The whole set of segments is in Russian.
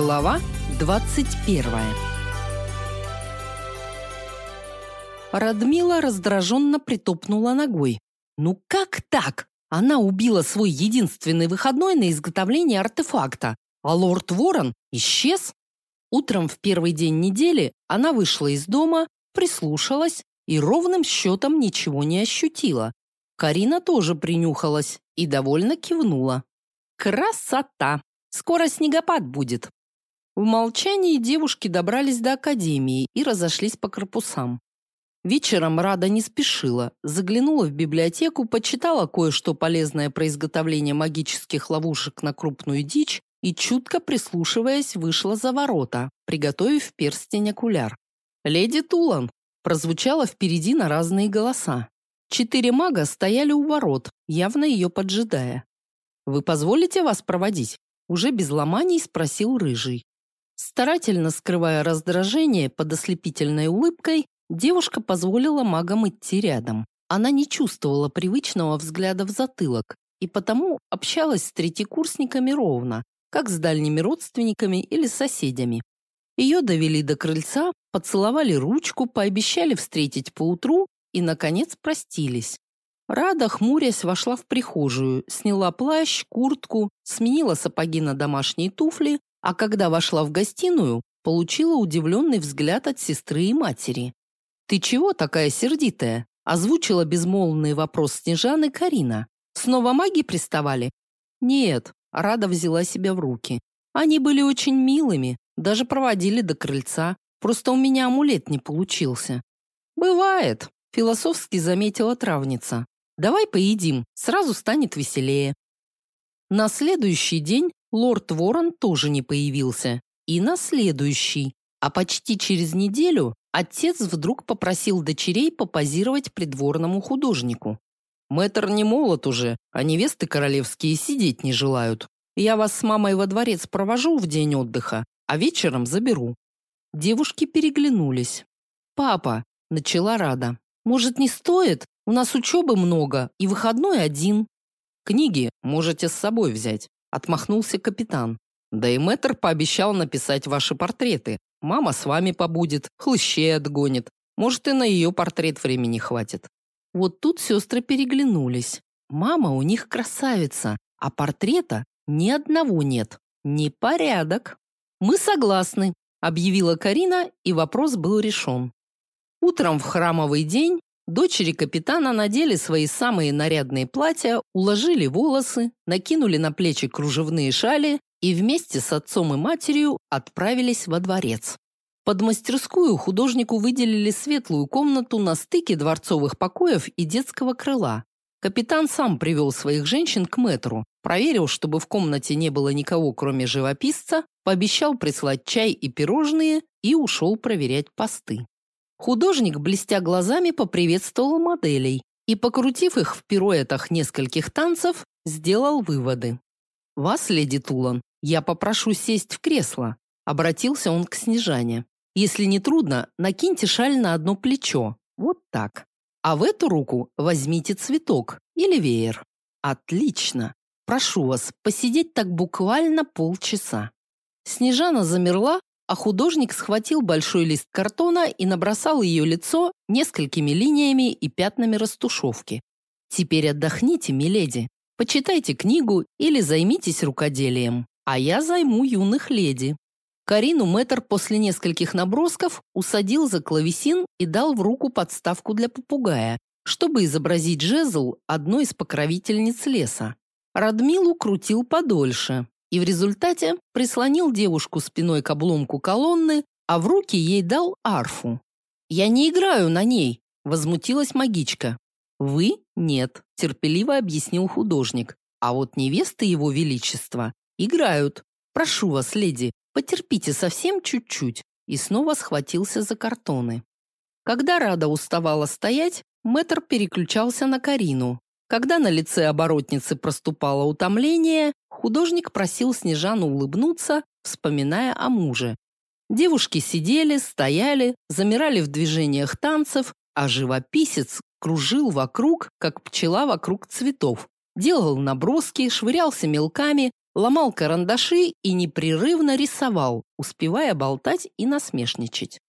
Глава 21 Радмила раздраженно притопнула ногой. Ну как так? Она убила свой единственный выходной на изготовление артефакта, а лорд Ворон исчез. Утром в первый день недели она вышла из дома, прислушалась и ровным счетом ничего не ощутила. Карина тоже принюхалась и довольно кивнула. Красота! Скоро снегопад будет. В молчании девушки добрались до академии и разошлись по корпусам. Вечером Рада не спешила, заглянула в библиотеку, почитала кое-что полезное про изготовление магических ловушек на крупную дичь и, чутко прислушиваясь, вышла за ворота, приготовив перстень-окуляр. «Леди Тулан!» прозвучало впереди на разные голоса. Четыре мага стояли у ворот, явно ее поджидая. «Вы позволите вас проводить?» Уже без ломаний спросил Рыжий. Старательно скрывая раздражение под ослепительной улыбкой, девушка позволила магам идти рядом. Она не чувствовала привычного взгляда в затылок и потому общалась с третьекурсниками ровно, как с дальними родственниками или соседями. Ее довели до крыльца, поцеловали ручку, пообещали встретить поутру и, наконец, простились. Рада, хмурясь, вошла в прихожую, сняла плащ, куртку, сменила сапоги на домашние туфли, а когда вошла в гостиную, получила удивленный взгляд от сестры и матери. «Ты чего такая сердитая?» озвучила безмолвный вопрос Снежаны Карина. «Снова маги приставали?» «Нет», Рада взяла себя в руки. «Они были очень милыми, даже проводили до крыльца. Просто у меня амулет не получился». «Бывает», – философски заметила травница. Давай поедим, сразу станет веселее. На следующий день лорд Ворон тоже не появился. И на следующий. А почти через неделю отец вдруг попросил дочерей попозировать придворному художнику. Мэтр не молод уже, а невесты королевские сидеть не желают. Я вас с мамой во дворец провожу в день отдыха, а вечером заберу. Девушки переглянулись. Папа, начала Рада. Может, не стоит? У нас учебы много, и выходной один. Книги можете с собой взять, отмахнулся капитан. Да и мэтр пообещал написать ваши портреты. Мама с вами побудет, хлыщей отгонит. Может, и на ее портрет времени хватит. Вот тут сестры переглянулись. Мама у них красавица, а портрета ни одного нет. Непорядок. Мы согласны, объявила Карина, и вопрос был решен. Утром в храмовый день Дочери капитана надели свои самые нарядные платья, уложили волосы, накинули на плечи кружевные шали и вместе с отцом и матерью отправились во дворец. Под мастерскую художнику выделили светлую комнату на стыке дворцовых покоев и детского крыла. Капитан сам привел своих женщин к мэтру, проверил, чтобы в комнате не было никого, кроме живописца, пообещал прислать чай и пирожные и ушел проверять посты. Художник, блестя глазами, поприветствовал моделей и, покрутив их в пируэтах нескольких танцев, сделал выводы. «Вас, леди Тулан, я попрошу сесть в кресло», обратился он к Снежане. «Если не трудно, накиньте шаль на одно плечо. Вот так. А в эту руку возьмите цветок или веер. Отлично. Прошу вас посидеть так буквально полчаса». Снежана замерла, а художник схватил большой лист картона и набросал ее лицо несколькими линиями и пятнами растушевки. Теперь отдохните, миледи. Почитайте книгу или займитесь рукоделием, а я займу юных леди. Карину Мэтр после нескольких набросков усадил за клавесин и дал в руку подставку для попугая, чтобы изобразить жезл одной из покровительниц леса. Радмилу крутил подольше, и в результате прислонил девушку спиной к обломку колонны, а в руки ей дал арфу. «Я не играю на ней», – возмутилась магичка. «Вы – нет», – терпеливо объяснил художник. «А вот невесты его величества играют. Прошу вас, леди, потерпите совсем чуть-чуть». И снова схватился за картоны. Когда Рада уставала стоять, мэтр переключался на Карину. Когда на лице оборотницы проступало утомление, художник просил Снежану улыбнуться, вспоминая о муже. Девушки сидели, стояли, замирали в движениях танцев, а живописец кружил вокруг, как пчела вокруг цветов. Делал наброски, швырялся мелками, ломал карандаши и непрерывно рисовал, успевая болтать и насмешничать.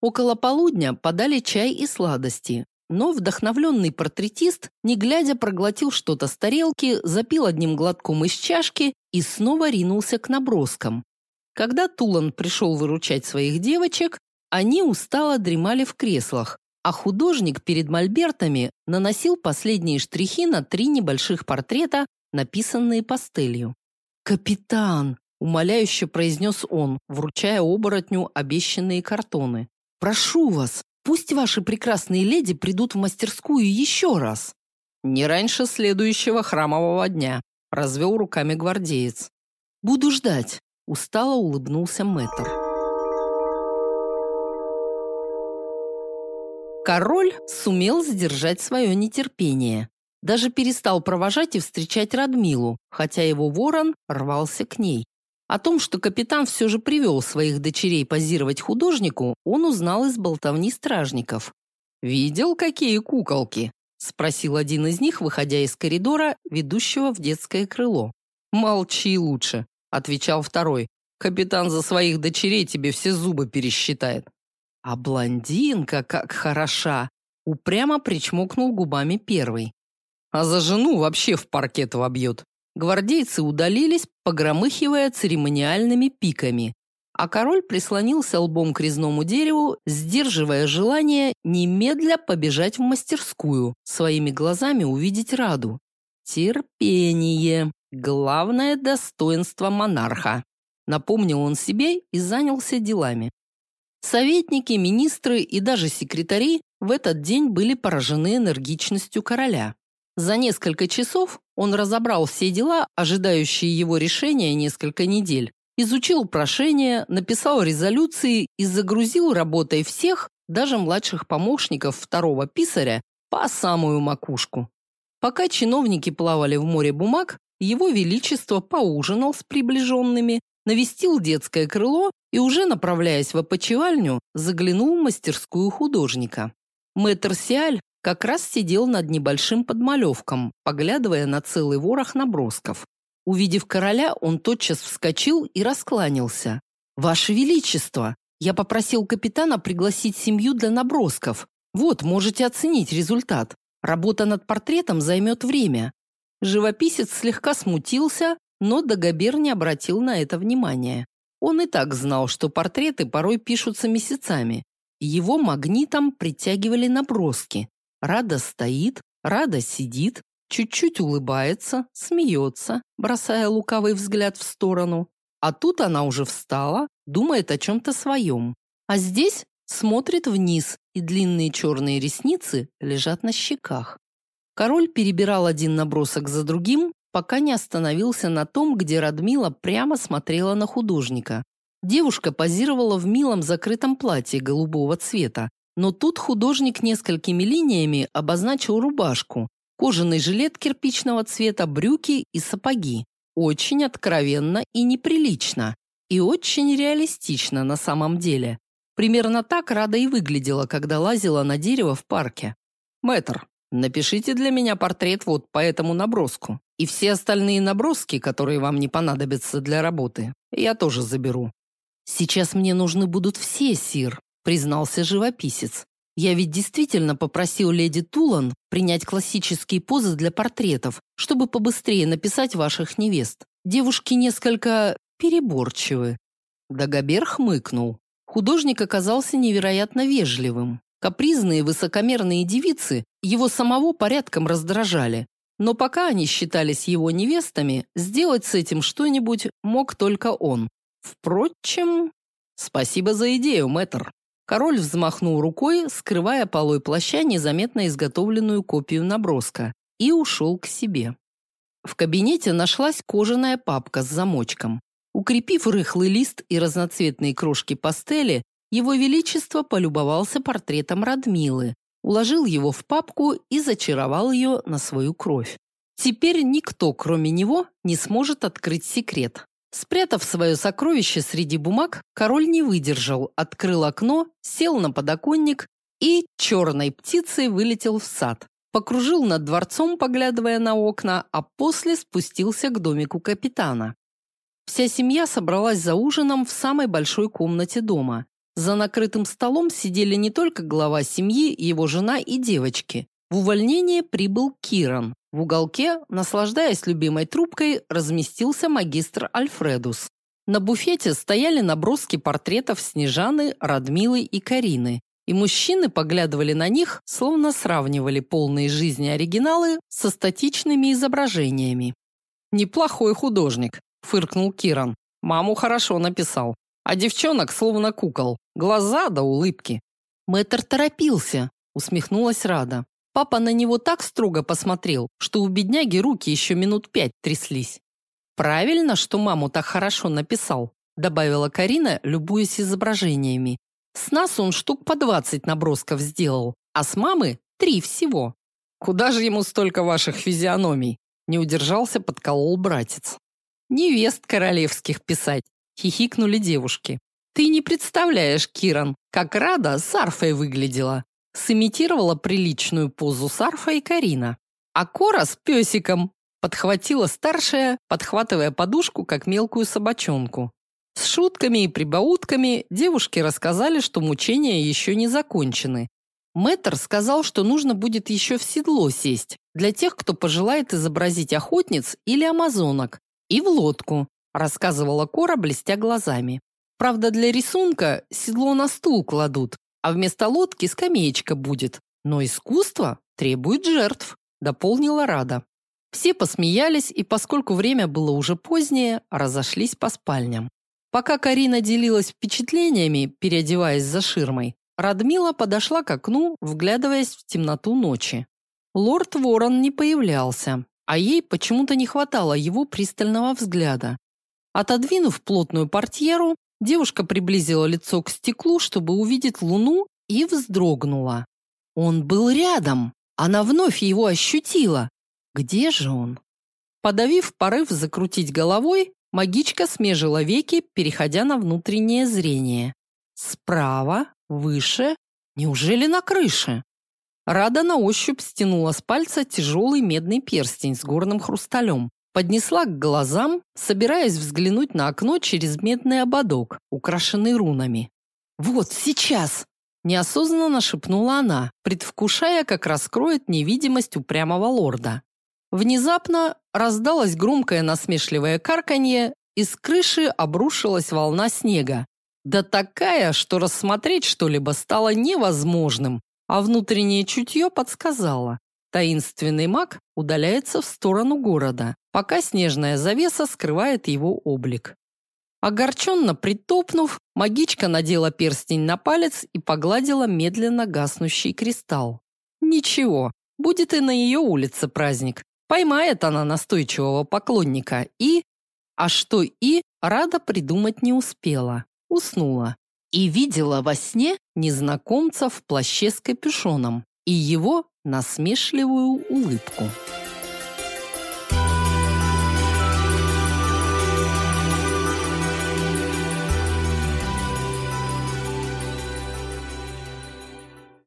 Около полудня подали чай и сладости, но вдохновленный портретист, не глядя, проглотил что-то с тарелки, запил одним глотком из чашки и снова ринулся к наброскам. Когда Тулан пришел выручать своих девочек, они устало дремали в креслах, а художник перед мольбертами наносил последние штрихи на три небольших портрета, написанные пастелью. «Капитан!» – умоляюще произнес он, вручая оборотню обещанные картоны. «Прошу вас, пусть ваши прекрасные леди придут в мастерскую еще раз». «Не раньше следующего храмового дня», – развел руками гвардеец. «Буду ждать», – устало улыбнулся мэтр. Король сумел сдержать свое нетерпение. Даже перестал провожать и встречать Радмилу, хотя его ворон рвался к ней. О том, что капитан все же привел своих дочерей позировать художнику, он узнал из болтовни стражников. «Видел, какие куколки?» – спросил один из них, выходя из коридора, ведущего в детское крыло. «Молчи лучше», – отвечал второй. «Капитан за своих дочерей тебе все зубы пересчитает». А блондинка как хороша! Упрямо причмокнул губами первый. А за жену вообще в паркет вобьет. Гвардейцы удалились, погромыхивая церемониальными пиками. А король прислонился лбом к резному дереву, сдерживая желание немедля побежать в мастерскую, своими глазами увидеть Раду. Терпение. Главное достоинство монарха. Напомнил он себе и занялся делами. Советники, министры и даже секретари в этот день были поражены энергичностью короля. За несколько часов он разобрал все дела, ожидающие его решения несколько недель, изучил прошения, написал резолюции и загрузил работой всех, даже младших помощников второго писаря, по самую макушку. Пока чиновники плавали в море бумаг, его величество поужинал с приближенными, навестил детское крыло и уже направляясь в опочивальню, заглянул в мастерскую художника. Мэтр Сиаль как раз сидел над небольшим подмалевком, поглядывая на целый ворох набросков. Увидев короля, он тотчас вскочил и раскланялся. «Ваше Величество, я попросил капитана пригласить семью для набросков. Вот, можете оценить результат. Работа над портретом займет время». Живописец слегка смутился, но Дагобер не обратил на это внимания. Он и так знал, что портреты порой пишутся месяцами. Его магнитом притягивали наброски. Рада стоит, Рада сидит, чуть-чуть улыбается, смеется, бросая лукавый взгляд в сторону. А тут она уже встала, думает о чем-то своем. А здесь смотрит вниз, и длинные черные ресницы лежат на щеках. Король перебирал один набросок за другим, пока не остановился на том, где Радмила прямо смотрела на художника. Девушка позировала в милом закрытом платье голубого цвета, но тут художник несколькими линиями обозначил рубашку, кожаный жилет кирпичного цвета, брюки и сапоги. Очень откровенно и неприлично. И очень реалистично на самом деле. Примерно так Рада и выглядела, когда лазила на дерево в парке. «Мэтр, напишите для меня портрет вот по этому наброску», и все остальные наброски, которые вам не понадобятся для работы, я тоже заберу. Сейчас мне нужны будут все, сир, признался живописец. Я ведь действительно попросил леди Тулан принять классические позы для портретов, чтобы побыстрее написать ваших невест. Девушки несколько переборчивы. Дагобер хмыкнул. Художник оказался невероятно вежливым. Капризные высокомерные девицы его самого порядком раздражали, но пока они считались его невестами, сделать с этим что-нибудь мог только он. Впрочем, спасибо за идею, мэтр. Король взмахнул рукой, скрывая полой плаща незаметно изготовленную копию наброска, и ушел к себе. В кабинете нашлась кожаная папка с замочком. Укрепив рыхлый лист и разноцветные крошки пастели, его величество полюбовался портретом Радмилы, уложил его в папку и зачаровал ее на свою кровь. Теперь никто, кроме него, не сможет открыть секрет. Спрятав свое сокровище среди бумаг, король не выдержал, открыл окно, сел на подоконник и черной птицей вылетел в сад. Покружил над дворцом, поглядывая на окна, а после спустился к домику капитана. Вся семья собралась за ужином в самой большой комнате дома. За накрытым столом сидели не только глава семьи, его жена и девочки. В увольнение прибыл Киран. В уголке, наслаждаясь любимой трубкой, разместился магистр Альфредус. На буфете стояли наброски портретов Снежаны, Радмилы и Карины, и мужчины поглядывали на них, словно сравнивали полные жизни оригиналы со статичными изображениями. «Неплохой художник», – фыркнул Киран. «Маму хорошо написал. А девчонок словно кукол. Глаза до улыбки». Мэтр торопился, усмехнулась Рада. Папа на него так строго посмотрел, что у бедняги руки еще минут пять тряслись. Правильно, что маму так хорошо написал, добавила Карина, любуясь изображениями. С нас он штук по двадцать набросков сделал, а с мамы три всего. Куда же ему столько ваших физиономий? Не удержался, подколол братец. Невест королевских писать, хихикнули девушки. Ты не представляешь, Киран, как Рада с арфой выглядела сымитировала приличную позу Сарфа и Карина. А Кора с песиком подхватила старшая, подхватывая подушку, как мелкую собачонку. С шутками и прибаутками девушки рассказали, что мучения еще не закончены. Мэтр сказал, что нужно будет еще в седло сесть для тех, кто пожелает изобразить охотниц или амазонок, и в лодку, рассказывала Кора, блестя глазами. Правда, для рисунка седло на стул кладут, а вместо лодки скамеечка будет. Но искусство требует жертв, дополнила Рада. Все посмеялись, и поскольку время было уже позднее, разошлись по спальням. Пока Карина делилась впечатлениями, переодеваясь за ширмой, Радмила подошла к окну, вглядываясь в темноту ночи. Лорд Ворон не появлялся, а ей почему-то не хватало его пристального взгляда. Отодвинув плотную портьеру, Девушка приблизила лицо к стеклу, чтобы увидеть луну, и вздрогнула. Он был рядом. Она вновь его ощутила. Где же он? Подавив порыв закрутить головой, магичка смежила веки, переходя на внутреннее зрение. Справа, выше, неужели на крыше? Рада на ощупь стянула с пальца тяжелый медный перстень с горным хрусталем поднесла к глазам, собираясь взглянуть на окно через медный ободок, украшенный рунами. «Вот сейчас!» – неосознанно шепнула она, предвкушая, как раскроет невидимость упрямого лорда. Внезапно раздалось громкое насмешливое карканье, и с крыши обрушилась волна снега. Да такая, что рассмотреть что-либо стало невозможным, а внутреннее чутье подсказало. Таинственный маг удаляется в сторону города пока снежная завеса скрывает его облик. Огорченно притопнув, магичка надела перстень на палец и погладила медленно гаснущий кристалл. Ничего, будет и на ее улице праздник. Поймает она настойчивого поклонника и... А что и, Рада придумать не успела. Уснула. И видела во сне незнакомца в плаще с капюшоном и его насмешливую улыбку.